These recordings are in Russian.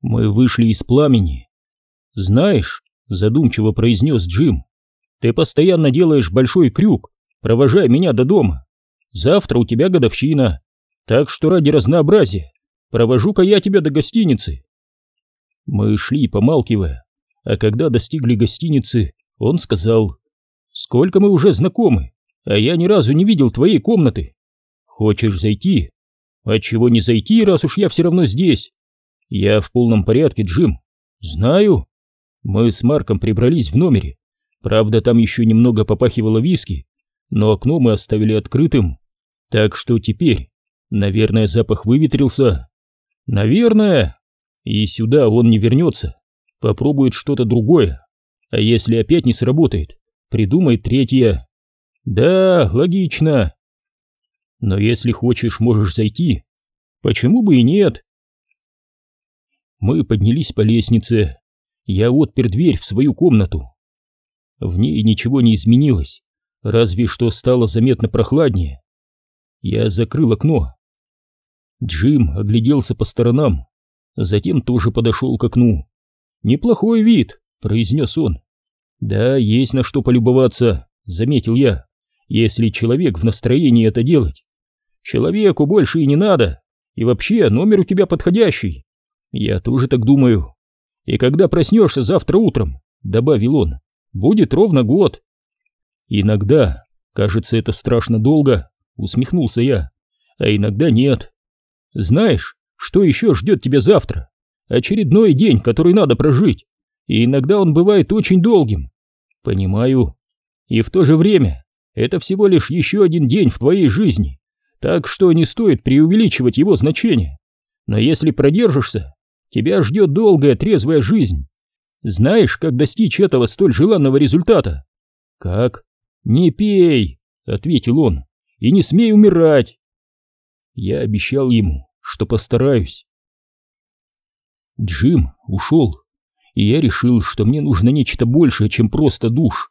Мы вышли из пламени. «Знаешь», — задумчиво произнес Джим, — «ты постоянно делаешь большой крюк, провожая меня до дома. Завтра у тебя годовщина, так что ради разнообразия провожу-ка я тебя до гостиницы». Мы шли, помалкивая, а когда достигли гостиницы, он сказал, «Сколько мы уже знакомы, а я ни разу не видел твоей комнаты. Хочешь зайти? Отчего не зайти, раз уж я все равно здесь? Я в полном порядке, Джим. Знаю. Мы с Марком прибрались в номере. Правда, там еще немного попахивало виски, но окно мы оставили открытым. Так что теперь, наверное, запах выветрился. Наверное. И сюда он не вернется. Попробует что-то другое. А если опять не сработает, придумает третье. Да, логично. Но если хочешь, можешь зайти. Почему бы и нет? Мы поднялись по лестнице. Я отпер дверь в свою комнату. В ней ничего не изменилось, разве что стало заметно прохладнее. Я закрыл окно. Джим огляделся по сторонам, затем тоже подошел к окну. «Неплохой вид», — произнес он. «Да, есть на что полюбоваться», — заметил я, «если человек в настроении это делать. Человеку больше и не надо, и вообще номер у тебя подходящий. Я тоже так думаю. И когда проснешься завтра утром, добавил он, будет ровно год. Иногда, кажется, это страшно долго, усмехнулся я, а иногда нет. Знаешь, что еще ждет тебя завтра? Очередной день, который надо прожить. И иногда он бывает очень долгим. Понимаю. И в то же время это всего лишь еще один день в твоей жизни, так что не стоит преувеличивать его значение. Но если продержишься, Тебя ждет долгая трезвая жизнь. Знаешь, как достичь этого столь желанного результата? Как? Не пей, ответил он, и не смей умирать. Я обещал ему, что постараюсь. Джим ушел, и я решил, что мне нужно нечто большее, чем просто душ.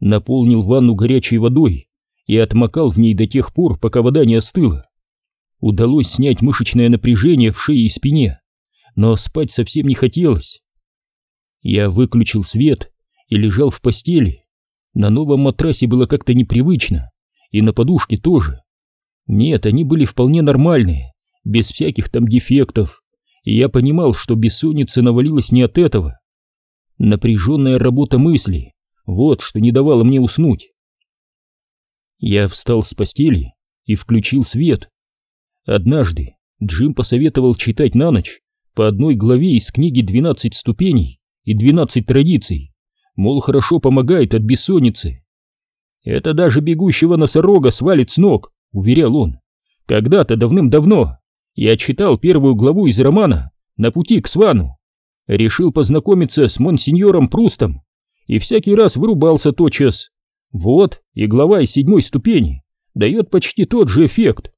Наполнил ванну горячей водой и отмокал в ней до тех пор, пока вода не остыла. Удалось снять мышечное напряжение в шее и спине но спать совсем не хотелось. Я выключил свет и лежал в постели. На новом матрасе было как-то непривычно, и на подушке тоже. Нет, они были вполне нормальные, без всяких там дефектов, и я понимал, что бессонница навалилась не от этого. Напряженная работа мысли, вот что не давало мне уснуть. Я встал с постели и включил свет. Однажды Джим посоветовал читать на ночь по одной главе из книги «12 ступеней» и «12 традиций», мол, хорошо помогает от бессонницы. «Это даже бегущего носорога свалит с ног», — уверял он. «Когда-то давным-давно я читал первую главу из романа «На пути к Свану». Решил познакомиться с монсеньором Прустом и всякий раз вырубался тотчас. Вот, и глава из седьмой ступени дает почти тот же эффект.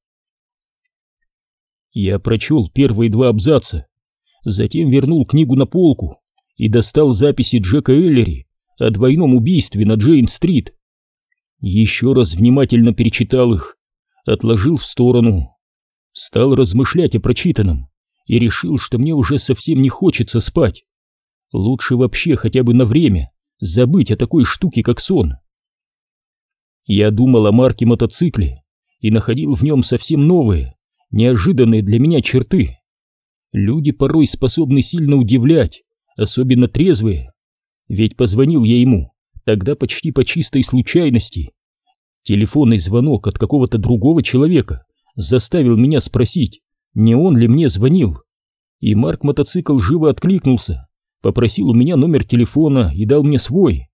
Я прочел первые два абзаца затем вернул книгу на полку и достал записи Джека Эллери о двойном убийстве на Джейн-стрит. Еще раз внимательно перечитал их, отложил в сторону, стал размышлять о прочитанном и решил, что мне уже совсем не хочется спать. Лучше вообще хотя бы на время забыть о такой штуке, как сон. Я думал о марке мотоцикле и находил в нем совсем новые, неожиданные для меня черты. Люди порой способны сильно удивлять, особенно трезвые. Ведь позвонил я ему, тогда почти по чистой случайности. Телефонный звонок от какого-то другого человека заставил меня спросить, не он ли мне звонил. И Марк мотоцикл живо откликнулся, попросил у меня номер телефона и дал мне свой.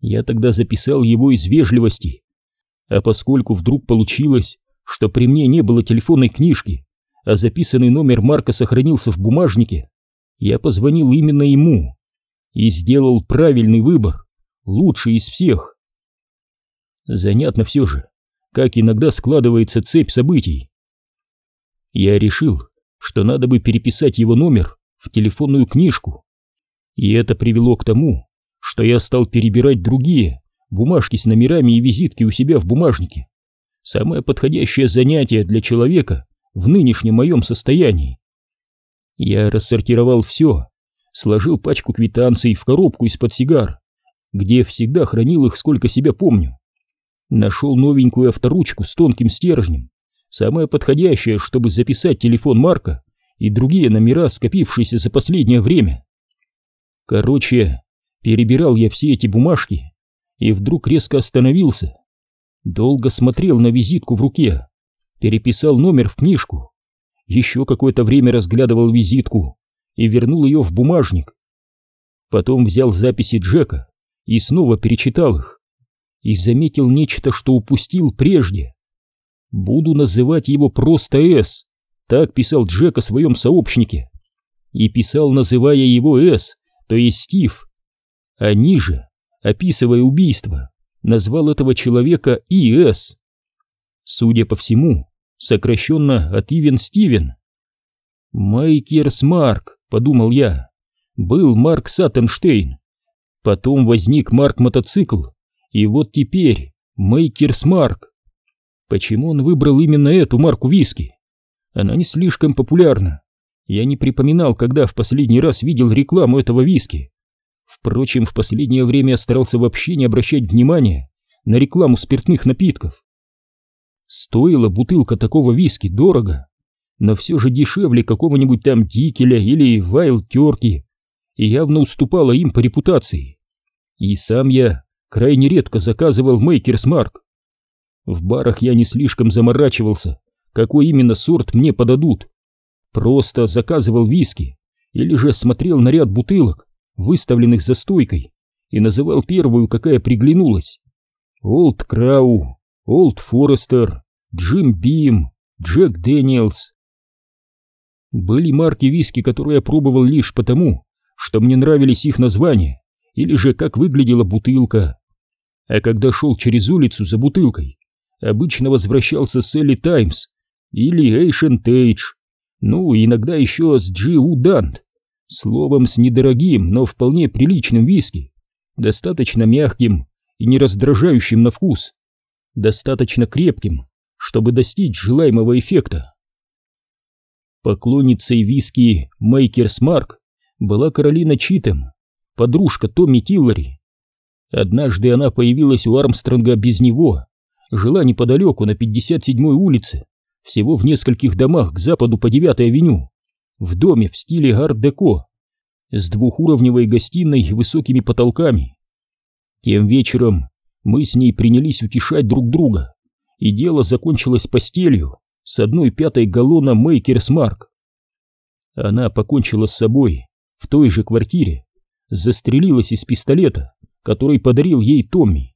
Я тогда записал его из вежливости. А поскольку вдруг получилось, что при мне не было телефонной книжки, а записанный номер Марка сохранился в бумажнике, я позвонил именно ему и сделал правильный выбор, лучший из всех. Занятно все же, как иногда складывается цепь событий. Я решил, что надо бы переписать его номер в телефонную книжку, и это привело к тому, что я стал перебирать другие бумажки с номерами и визитки у себя в бумажнике. Самое подходящее занятие для человека, в нынешнем моем состоянии. Я рассортировал все, сложил пачку квитанций в коробку из-под сигар, где всегда хранил их, сколько себя помню. Нашел новенькую авторучку с тонким стержнем, самое подходящее, чтобы записать телефон Марка и другие номера, скопившиеся за последнее время. Короче, перебирал я все эти бумажки и вдруг резко остановился. Долго смотрел на визитку в руке, переписал номер в книжку, еще какое-то время разглядывал визитку и вернул ее в бумажник. Потом взял записи Джека и снова перечитал их и заметил нечто, что упустил прежде. Буду называть его просто С, так писал Джек о своем сообщнике. И писал, называя его С, то есть Стив. А ниже, описывая убийство, назвал этого человека И.С. Судя по всему, сокращенно от Ивен Стивен. «Мейкерс Марк», — подумал я, — «был Марк Саттенштейн. Потом возник Марк Мотоцикл, и вот теперь Мейкерс Марк. Почему он выбрал именно эту марку виски? Она не слишком популярна. Я не припоминал, когда в последний раз видел рекламу этого виски. Впрочем, в последнее время я старался вообще не обращать внимания на рекламу спиртных напитков. Стоила бутылка такого виски дорого, но все же дешевле какого-нибудь там Дикеля или Вайл Терки и явно уступала им по репутации. И сам я крайне редко заказывал Мейкерс Марк. В барах я не слишком заморачивался, какой именно сорт мне подадут. Просто заказывал виски или же смотрел на ряд бутылок, выставленных за стойкой, и называл первую, какая приглянулась. Олд Крау, Олд Форестер, Джим Бим, Джек Дэниелс. Были марки виски, которые я пробовал лишь потому, что мне нравились их названия, или же как выглядела бутылка. А когда шел через улицу за бутылкой, обычно возвращался с Элли Таймс или Эйшен Тейдж, ну, иногда еще с Джи Удант, словом, с недорогим, но вполне приличным виски, достаточно мягким и не раздражающим на вкус, достаточно крепким, чтобы достичь желаемого эффекта. Поклонницей виски Мейкерс Марк была Каролина Читем, подружка Томми Тиллари. Однажды она появилась у Армстронга без него, жила неподалеку на 57-й улице, всего в нескольких домах к западу по 9-й авеню, в доме в стиле арт-деко, с двухуровневой гостиной и высокими потолками. Тем вечером мы с ней принялись утешать друг друга, и дело закончилось постелью с одной пятой галлона Мейкерс Марк. Она покончила с собой в той же квартире, застрелилась из пистолета, который подарил ей Томми.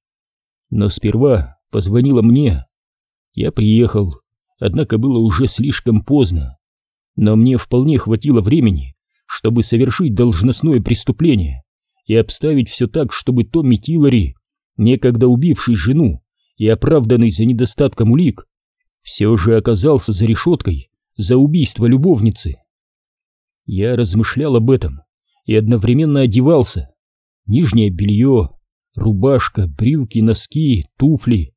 Но сперва позвонила мне. Я приехал, однако было уже слишком поздно. Но мне вполне хватило времени, чтобы совершить должностное преступление и обставить все так, чтобы Томми Тиллари, некогда убивший жену и оправданный за недостатком улик, все же оказался за решеткой за убийство любовницы. Я размышлял об этом и одновременно одевался. Нижнее белье, рубашка, брюки, носки, туфли.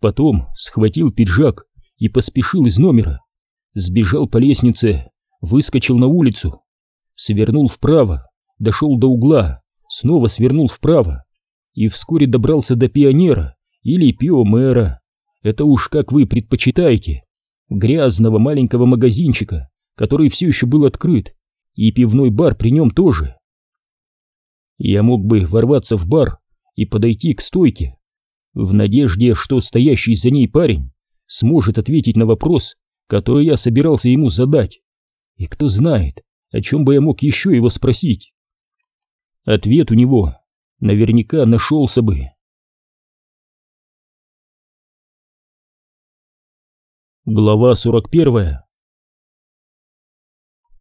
Потом схватил пиджак и поспешил из номера. Сбежал по лестнице, выскочил на улицу, свернул вправо, дошел до угла, снова свернул вправо и вскоре добрался до пионера или пиомера. Это уж как вы предпочитаете. Грязного маленького магазинчика, который все еще был открыт, и пивной бар при нем тоже. Я мог бы ворваться в бар и подойти к стойке, в надежде, что стоящий за ней парень сможет ответить на вопрос, который я собирался ему задать. И кто знает, о чем бы я мог еще его спросить. Ответ у него наверняка нашелся бы. Глава 41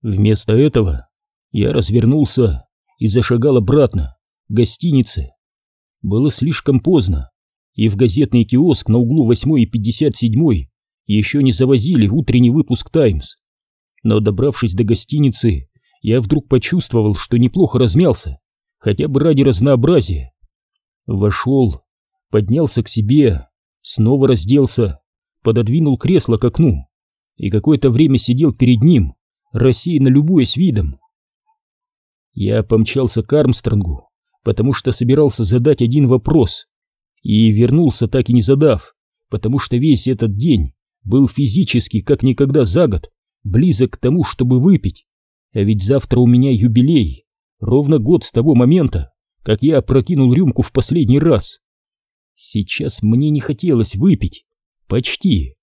Вместо этого я развернулся и зашагал обратно, к гостинице. Было слишком поздно, и в газетный киоск на углу 8 и 57 еще не завозили утренний выпуск «Таймс». Но добравшись до гостиницы, я вдруг почувствовал, что неплохо размялся, хотя бы ради разнообразия. Вошел, поднялся к себе, снова разделся, пододвинул кресло к окну и какое-то время сидел перед ним, рассеянно любуясь видом. Я помчался к Армстронгу, потому что собирался задать один вопрос, и вернулся так и не задав, потому что весь этот день был физически, как никогда за год, близок к тому, чтобы выпить. А ведь завтра у меня юбилей, ровно год с того момента, как я опрокинул рюмку в последний раз. Сейчас мне не хотелось выпить, почти,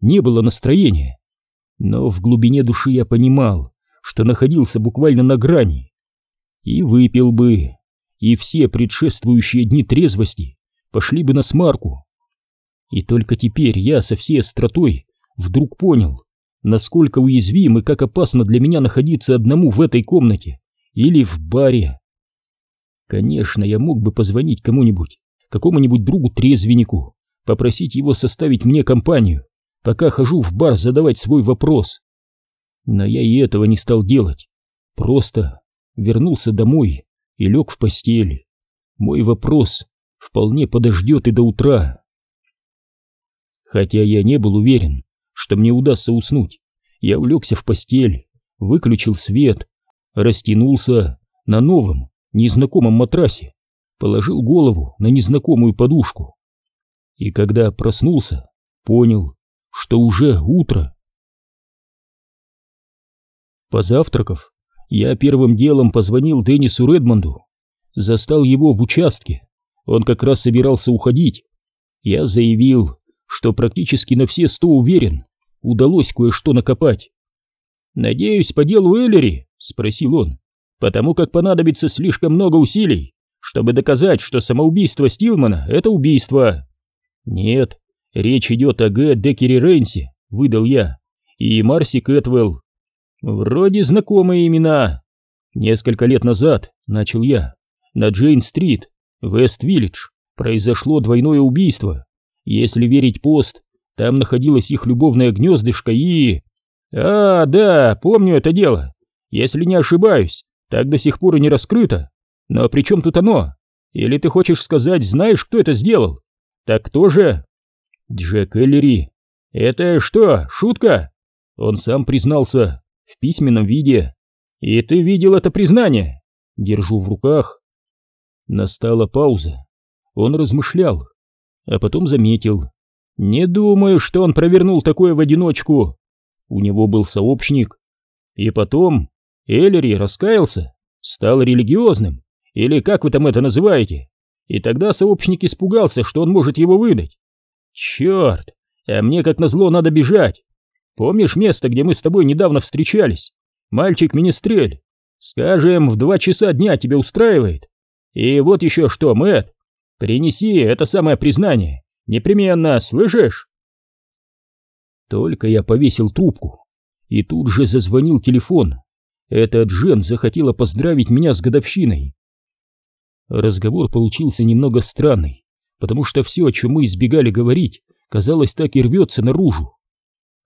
не было настроения. Но в глубине души я понимал, что находился буквально на грани. И выпил бы, и все предшествующие дни трезвости пошли бы на смарку. И только теперь я со всей остротой вдруг понял, насколько уязвим и как опасно для меня находиться одному в этой комнате или в баре. Конечно, я мог бы позвонить кому-нибудь, какому-нибудь другу-трезвеннику, попросить его составить мне компанию, пока хожу в бар задавать свой вопрос. Но я и этого не стал делать. Просто вернулся домой и лег в постель. Мой вопрос вполне подождет и до утра. Хотя я не был уверен, что мне удастся уснуть, я улегся в постель, выключил свет, растянулся на новом, незнакомом матрасе, положил голову на незнакомую подушку. И когда проснулся, понял, что уже утро. Позавтракав, я первым делом позвонил Деннису Редмонду, застал его в участке, он как раз собирался уходить. Я заявил, что практически на все сто уверен, удалось кое-что накопать. «Надеюсь, по делу Эллери?» — спросил он. «Потому как понадобится слишком много усилий, чтобы доказать, что самоубийство Стилмана — это убийство». «Нет, речь идет о Г. Декере Рейнсе», — выдал я, — «и Марси Кэтвелл». «Вроде знакомые имена». «Несколько лет назад», — начал я, — «на Джейн-стрит, Вест-Виллидж, произошло двойное убийство. Если верить пост, там находилось их любовное гнездышко и... А, да, помню это дело. Если не ошибаюсь, так до сих пор и не раскрыто. Но при чем тут оно? Или ты хочешь сказать, знаешь, кто это сделал? Так кто же? Джек Эллери. Это что, шутка? Он сам признался в письменном виде. И ты видел это признание? Держу в руках. Настала пауза. Он размышлял а потом заметил. Не думаю, что он провернул такое в одиночку. У него был сообщник. И потом Эллери раскаялся, стал религиозным, или как вы там это называете. И тогда сообщник испугался, что он может его выдать. Черт, а мне как назло надо бежать. Помнишь место, где мы с тобой недавно встречались? Мальчик-министрель. Скажем, в два часа дня тебя устраивает? И вот еще что, Мэтт, Принеси это самое признание. Непременно, слышишь? Только я повесил трубку, и тут же зазвонил телефон. Эта Джен захотела поздравить меня с годовщиной. Разговор получился немного странный, потому что все, о чем мы избегали говорить, казалось, так и рвется наружу.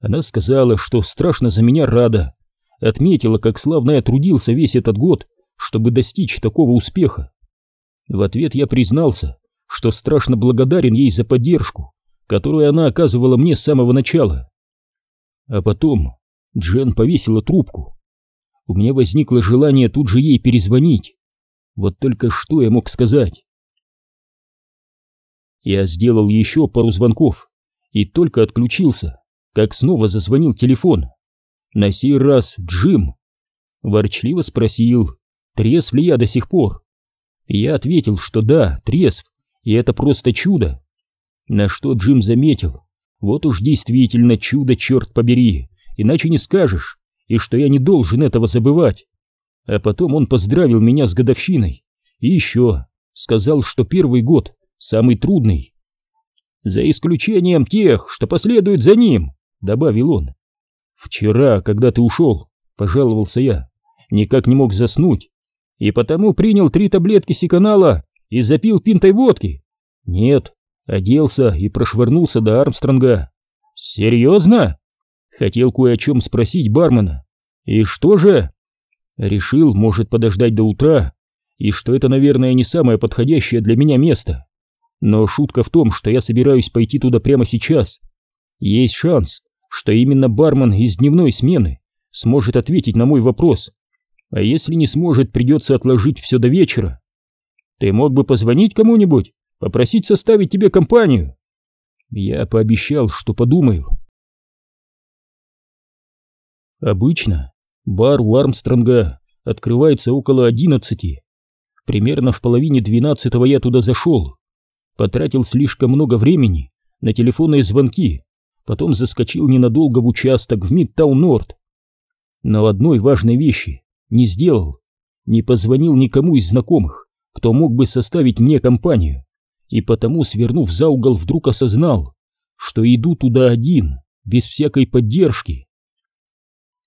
Она сказала, что страшно за меня рада, отметила, как славно я трудился весь этот год, чтобы достичь такого успеха. В ответ я признался, что страшно благодарен ей за поддержку, которую она оказывала мне с самого начала. А потом Джен повесила трубку. У меня возникло желание тут же ей перезвонить. Вот только что я мог сказать? Я сделал еще пару звонков и только отключился, как снова зазвонил телефон. На сей раз Джим. Ворчливо спросил, трезв ли я до сих пор. Я ответил, что да, трезв, и это просто чудо. На что Джим заметил, вот уж действительно чудо, черт побери, иначе не скажешь, и что я не должен этого забывать. А потом он поздравил меня с годовщиной, и еще сказал, что первый год самый трудный. За исключением тех, что последуют за ним, добавил он. Вчера, когда ты ушел, пожаловался я, никак не мог заснуть, и потому принял три таблетки сиканала и запил пинтой водки? Нет, оделся и прошвырнулся до Армстронга. Серьезно? Хотел кое о чем спросить бармена. И что же? Решил, может подождать до утра, и что это, наверное, не самое подходящее для меня место. Но шутка в том, что я собираюсь пойти туда прямо сейчас. Есть шанс, что именно бармен из дневной смены сможет ответить на мой вопрос. А если не сможет, придется отложить все до вечера. Ты мог бы позвонить кому-нибудь, попросить составить тебе компанию. Я пообещал, что подумаю. Обычно бар у Армстронга открывается около одиннадцати. Примерно в половине двенадцатого я туда зашел. Потратил слишком много времени на телефонные звонки, потом заскочил ненадолго в участок в Мидтаун-Норд. Но одной важной вещи не сделал, не позвонил никому из знакомых, кто мог бы составить мне компанию, и потому, свернув за угол, вдруг осознал, что иду туда один, без всякой поддержки.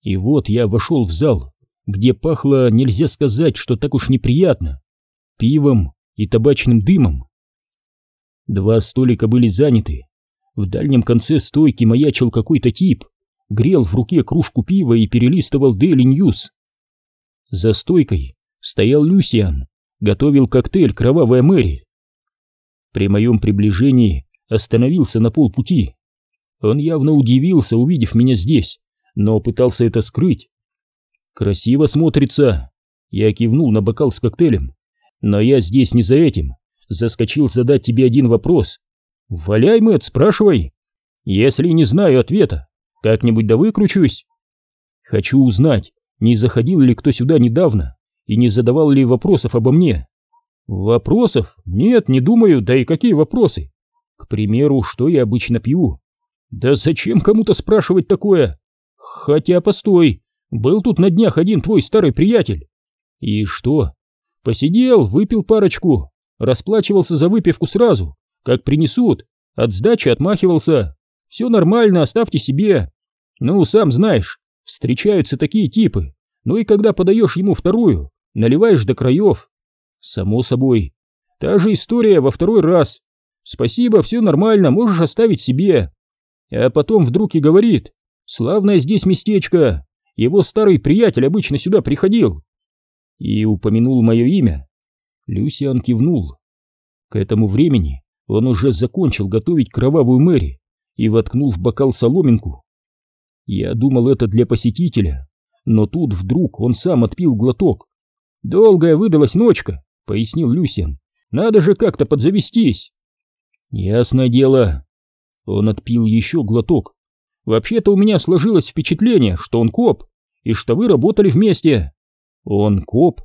И вот я вошел в зал, где пахло, нельзя сказать, что так уж неприятно, пивом и табачным дымом. Два столика были заняты. В дальнем конце стойки маячил какой-то тип, грел в руке кружку пива и перелистывал Daily News. За стойкой стоял Люсиан, готовил коктейль «Кровавая Мэри». При моем приближении остановился на полпути. Он явно удивился, увидев меня здесь, но пытался это скрыть. «Красиво смотрится!» Я кивнул на бокал с коктейлем. «Но я здесь не за этим. Заскочил задать тебе один вопрос. Валяй, Мэтт, спрашивай. Если не знаю ответа, как-нибудь да выкручусь. Хочу узнать, не заходил ли кто сюда недавно и не задавал ли вопросов обо мне. Вопросов? Нет, не думаю, да и какие вопросы? К примеру, что я обычно пью? Да зачем кому-то спрашивать такое? Хотя, постой, был тут на днях один твой старый приятель. И что? Посидел, выпил парочку, расплачивался за выпивку сразу, как принесут, от сдачи отмахивался. Все нормально, оставьте себе. Ну, сам знаешь, встречаются такие типы. Ну и когда подаешь ему вторую, наливаешь до краев. Само собой. Та же история во второй раз. Спасибо, все нормально, можешь оставить себе. А потом вдруг и говорит, славное здесь местечко, его старый приятель обычно сюда приходил. И упомянул мое имя. Люсиан кивнул. К этому времени он уже закончил готовить кровавую Мэри и воткнул в бокал соломинку. Я думал это для посетителя, но тут вдруг он сам отпил глоток. «Долгая выдалась ночка», — пояснил Люсиан. «Надо же как-то подзавестись». «Ясное дело». Он отпил еще глоток. «Вообще-то у меня сложилось впечатление, что он коп, и что вы работали вместе». «Он коп?»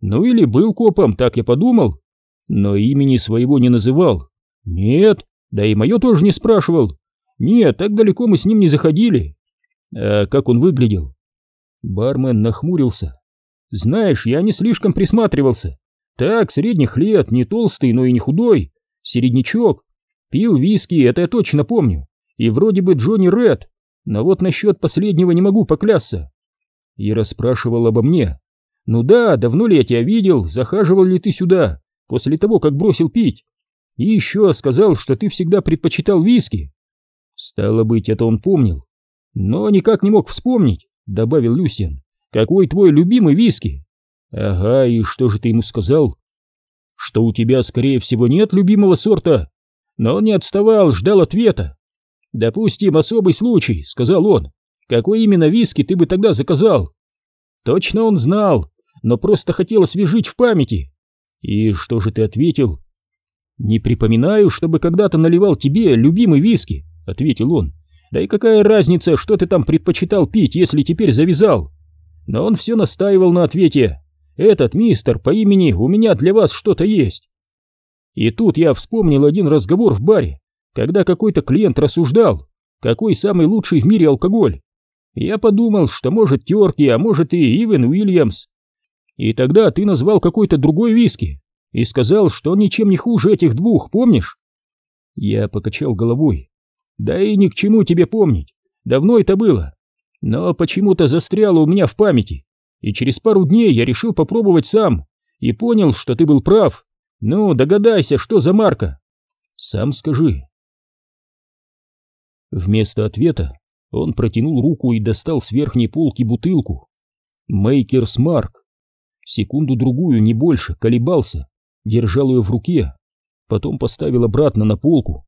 «Ну или был копом, так я подумал. Но имени своего не называл. Нет, да и мое тоже не спрашивал. Нет, так далеко мы с ним не заходили. А как он выглядел?» Бармен нахмурился. «Знаешь, я не слишком присматривался. Так, средних лет, не толстый, но и не худой. Середнячок. Пил виски, это я точно помню. И вроде бы Джонни Ред. Но вот насчет последнего не могу поклясться». И расспрашивал обо мне. «Ну да, давно ли я тебя видел, захаживал ли ты сюда, после того, как бросил пить? И еще сказал, что ты всегда предпочитал виски». Стало быть, это он помнил. Но никак не мог вспомнить, добавил Люсиан. Какой твой любимый виски? Ага, и что же ты ему сказал? Что у тебя, скорее всего, нет любимого сорта. Но он не отставал, ждал ответа. Допустим, особый случай, сказал он. Какой именно виски ты бы тогда заказал? Точно он знал, но просто хотел освежить в памяти. И что же ты ответил? Не припоминаю, чтобы когда-то наливал тебе любимый виски, ответил он. Да и какая разница, что ты там предпочитал пить, если теперь завязал? Но он все настаивал на ответе. Этот мистер по имени «У меня для вас что-то есть». И тут я вспомнил один разговор в баре, когда какой-то клиент рассуждал, какой самый лучший в мире алкоголь. Я подумал, что может Терки, а может и Ивен Уильямс. И тогда ты назвал какой-то другой виски и сказал, что он ничем не хуже этих двух, помнишь? Я покачал головой. Да и ни к чему тебе помнить. Давно это было. Но почему-то застряло у меня в памяти. И через пару дней я решил попробовать сам. И понял, что ты был прав. Ну, догадайся, что за марка. Сам скажи. Вместо ответа он протянул руку и достал с верхней полки бутылку. Мейкерс Марк. Секунду-другую, не больше, колебался, держал ее в руке, потом поставил обратно на полку.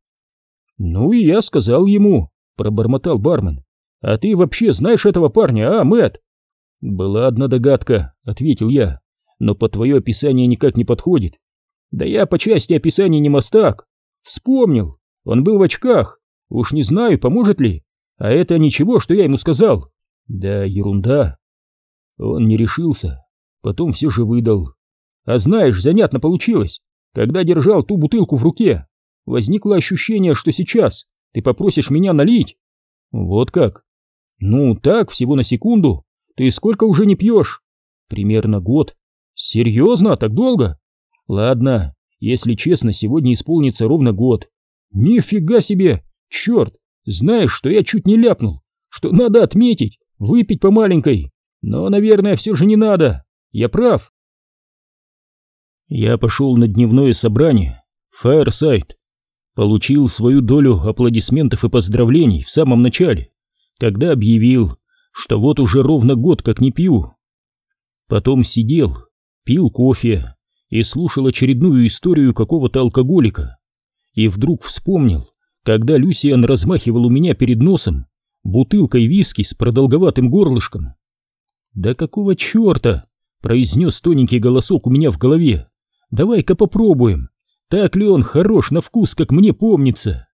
«Ну и я сказал ему», — пробормотал бармен, А ты вообще знаешь этого парня, а, Мэтт? Была одна догадка, ответил я, но по твое описание никак не подходит. Да я по части описания не мастак. Вспомнил, он был в очках. Уж не знаю, поможет ли. А это ничего, что я ему сказал. Да, ерунда. Он не решился, потом все же выдал. А знаешь, занятно получилось. Когда держал ту бутылку в руке, возникло ощущение, что сейчас ты попросишь меня налить. Вот как? Ну, так, всего на секунду. Ты сколько уже не пьешь? Примерно год. Серьезно? Так долго? Ладно, если честно, сегодня исполнится ровно год. Нифига себе! Черт! Знаешь, что я чуть не ляпнул? Что надо отметить, выпить по маленькой. Но, наверное, все же не надо. Я прав. Я пошел на дневное собрание. Фаерсайд. Получил свою долю аплодисментов и поздравлений в самом начале, когда объявил, что вот уже ровно год как не пью. Потом сидел, пил кофе и слушал очередную историю какого-то алкоголика. И вдруг вспомнил, когда Люсиан размахивал у меня перед носом бутылкой виски с продолговатым горлышком. «Да какого черта?» — произнес тоненький голосок у меня в голове. «Давай-ка попробуем, так ли он хорош на вкус, как мне помнится?»